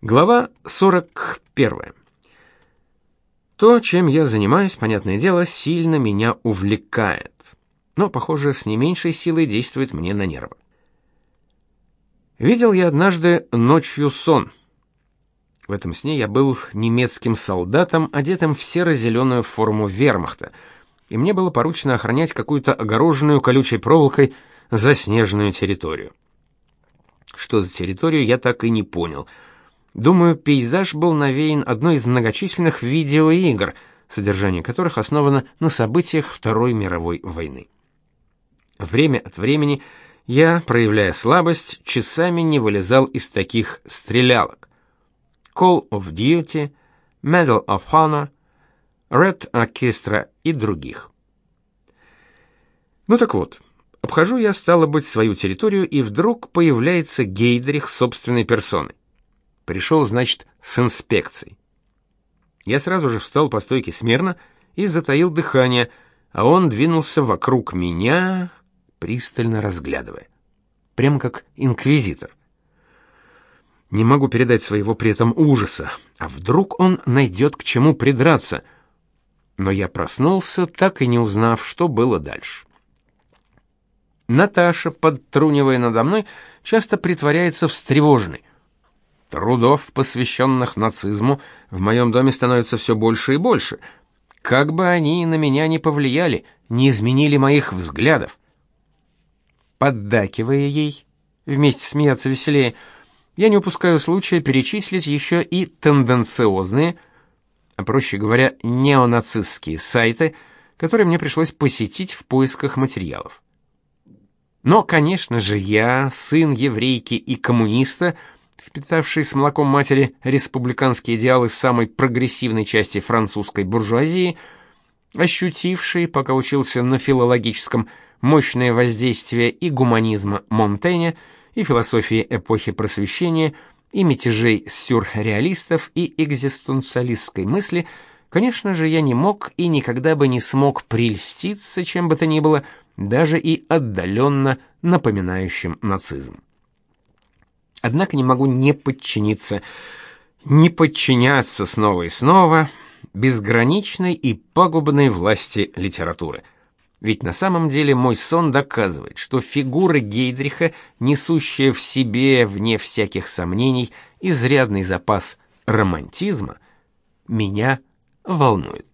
Глава 41. То, чем я занимаюсь, понятное дело, сильно меня увлекает. Но, похоже, с не меньшей силой действует мне на нервы. Видел я однажды ночью сон. В этом сне я был немецким солдатом, одетым в серо-зеленую форму вермахта, и мне было поручено охранять какую-то огороженную колючей проволокой заснеженную территорию. Что за территорию, я так и не понял — Думаю, пейзаж был навеян одной из многочисленных видеоигр, содержание которых основано на событиях Второй мировой войны. Время от времени я, проявляя слабость, часами не вылезал из таких стрелялок. Call of Duty, Medal of Honor, Red Orchestra и других. Ну так вот, обхожу я, стало быть, свою территорию, и вдруг появляется Гейдрих собственной персоной. Пришел, значит, с инспекцией. Я сразу же встал по стойке смирно и затаил дыхание, а он двинулся вокруг меня, пристально разглядывая. Прямо как инквизитор. Не могу передать своего при этом ужаса. А вдруг он найдет к чему придраться? Но я проснулся, так и не узнав, что было дальше. Наташа, подтрунивая надо мной, часто притворяется встревоженной. Трудов, посвященных нацизму, в моем доме становится все больше и больше. Как бы они на меня не повлияли, не изменили моих взглядов. Поддакивая ей, вместе смеяться веселее, я не упускаю случая перечислить еще и тенденциозные, а проще говоря, неонацистские сайты, которые мне пришлось посетить в поисках материалов. Но, конечно же, я, сын еврейки и коммуниста, впитавший с молоком матери республиканские идеалы самой прогрессивной части французской буржуазии, ощутивший, пока учился на филологическом, мощное воздействие и гуманизма Монтэня, и философии эпохи Просвещения, и мятежей сюрреалистов, и экзистенциалистской мысли, конечно же, я не мог и никогда бы не смог прельститься чем бы то ни было, даже и отдаленно напоминающим нацизм. Однако не могу не подчиниться, не подчиняться снова и снова безграничной и пагубной власти литературы. Ведь на самом деле мой сон доказывает, что фигура Гейдриха, несущая в себе, вне всяких сомнений, изрядный запас романтизма, меня волнует.